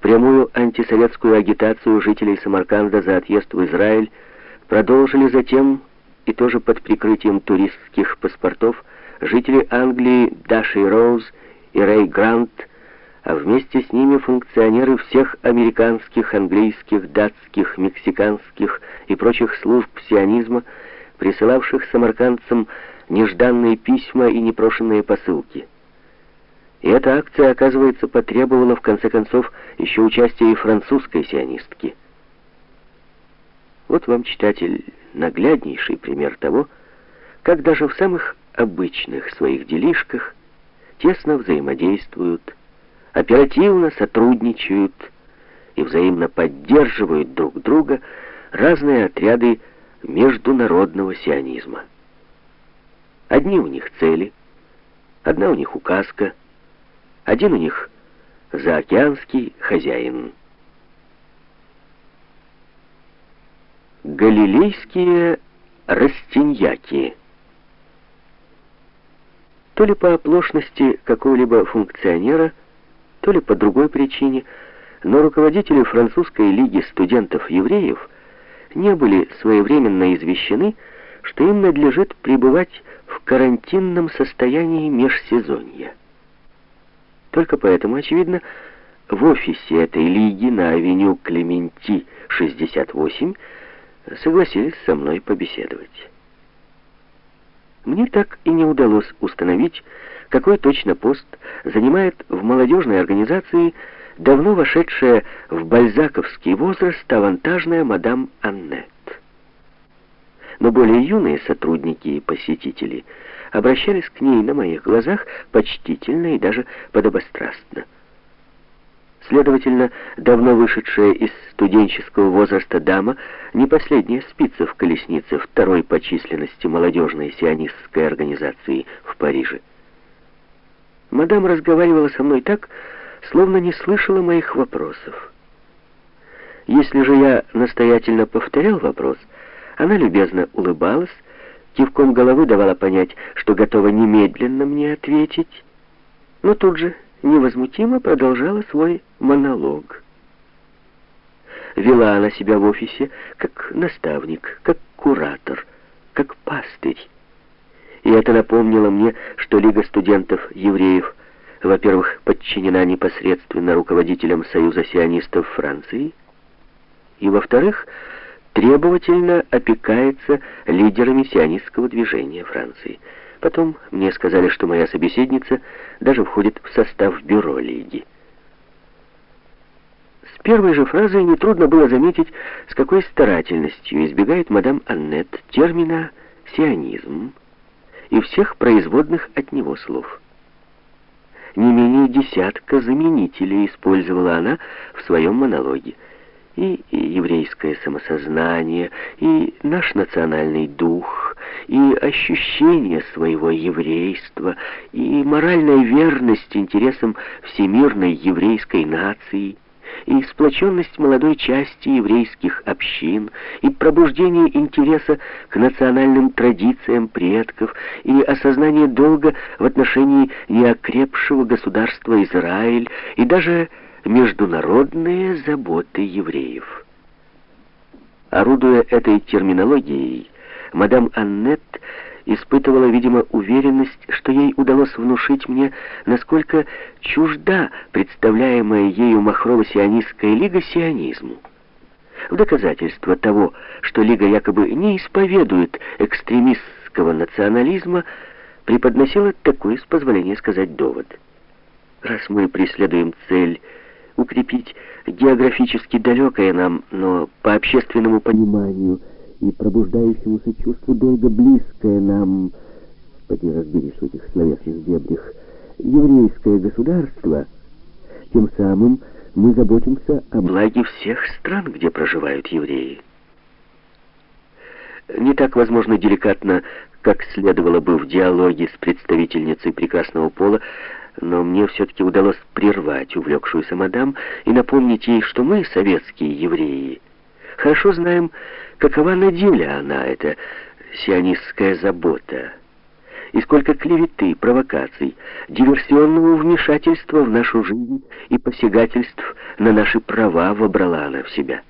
Прямую антисоветскую агитацию жителей Самарканда за отъезд в Израиль продолжили затем, и тоже под прикрытием туристских паспортов, жители Англии Даши Роуз и Рэй Грант, а вместе с ними функционеры всех американских, английских, датских, мексиканских и прочих служб сионизма, присылавших самаркандцам нежданные письма и непрошенные посылки. И эта акция, оказывается, потребовала, в конце концов, еще участия и французской сионистки. Вот вам, читатель, нагляднейший пример того, как даже в самых обычных своих делишках тесно взаимодействуют, оперативно сотрудничают и взаимно поддерживают друг друга разные отряды международного сионизма. Одни у них цели, одна у них указка, один у них заокеанский хозяин. Галилейские растиньяки. То ли по оплошности какого-либо функционера, то ли по другой причине, но руководители французской лиги студентов-евреев не были своевременно извещены, что им надлежит пребывать в карантинном состоянии межсезонья. Только поэтому, очевидно, в офисе этой лиги на авеню Клементи, 68, согласились со мной побеседовать. Мне так и не удалось установить, какой точно пост занимает в молодежной организации давно вошедшая в бальзаковский возраст авантажная мадам Аннет. Но более юные сотрудники и посетители обращались к ней на моих глазах почтительно и даже подобострастно. Следовательно, давно вышедшая из студенческого возраста дама не последняя спица в колеснице второй по численности молодежной сионистской организации в Париже. Мадам разговаривала со мной так, словно не слышала моих вопросов. Если же я настоятельно повторял вопрос, она любезно улыбалась, кивком головы давала понять, что готова немедленно мне ответить, но тут же невозмутимо продолжала свой монолог. Вела она себя в офисе как наставник, как куратор, как пастырь. И это напомнило мне, что Лига студентов-евреев, во-первых, подчинена непосредственно руководителям Союза сионистов Франции, и, во-вторых, требовательно опекается лидерами сионистского движения Франции – Потом мне сказали, что моя собеседница даже входит в состав бюро Лиги. С первой же фразой нетрудно было заметить, с какой старательностью избегает мадам Аннет термина «сионизм» и всех производных от него слов. Не менее десятка заменителей использовала она в своем монологе. И, еврейское самосознание, и наш национальный дух, и ощущение своего еврейства, и моральная верность интересам всемирной еврейской нации, и сплоченность молодой части еврейских общин, и пробуждение интереса к национальным традициям предков, и осознание долга в отношении неокрепшего государства Израиль, и даже международные заботы евреев. Орудуя этой терминологией, мадам Аннет испытывала, видимо, уверенность, что ей удалось внушить мне, насколько чужда представляемая ею махрово-сионистская лига сионизму. В доказательство того, что лига якобы не исповедует экстремистского национализма, преподносила такой, с позволения сказать, довод. Раз мы преследуем цель укрепить географически далекое нам, но по общественному пониманию – и пробуждающемуся чувству долго близкое нам, поди разберись в этих словесных дебрях, еврейское государство, тем самым мы заботимся о благе всех стран, где проживают евреи. Не так, возможно, деликатно, как следовало бы в диалоге с представительницей прекрасного пола, но мне все-таки удалось прервать увлекшуюся мадам и напомнить ей, что мы, советские евреи, хорошо знаем, какова на деле она, эта сионистская забота. и сколько клеветы, провокаций, диверсионного вмешательства в нашу жизнь и посягательств на наши права вобрала она в себя.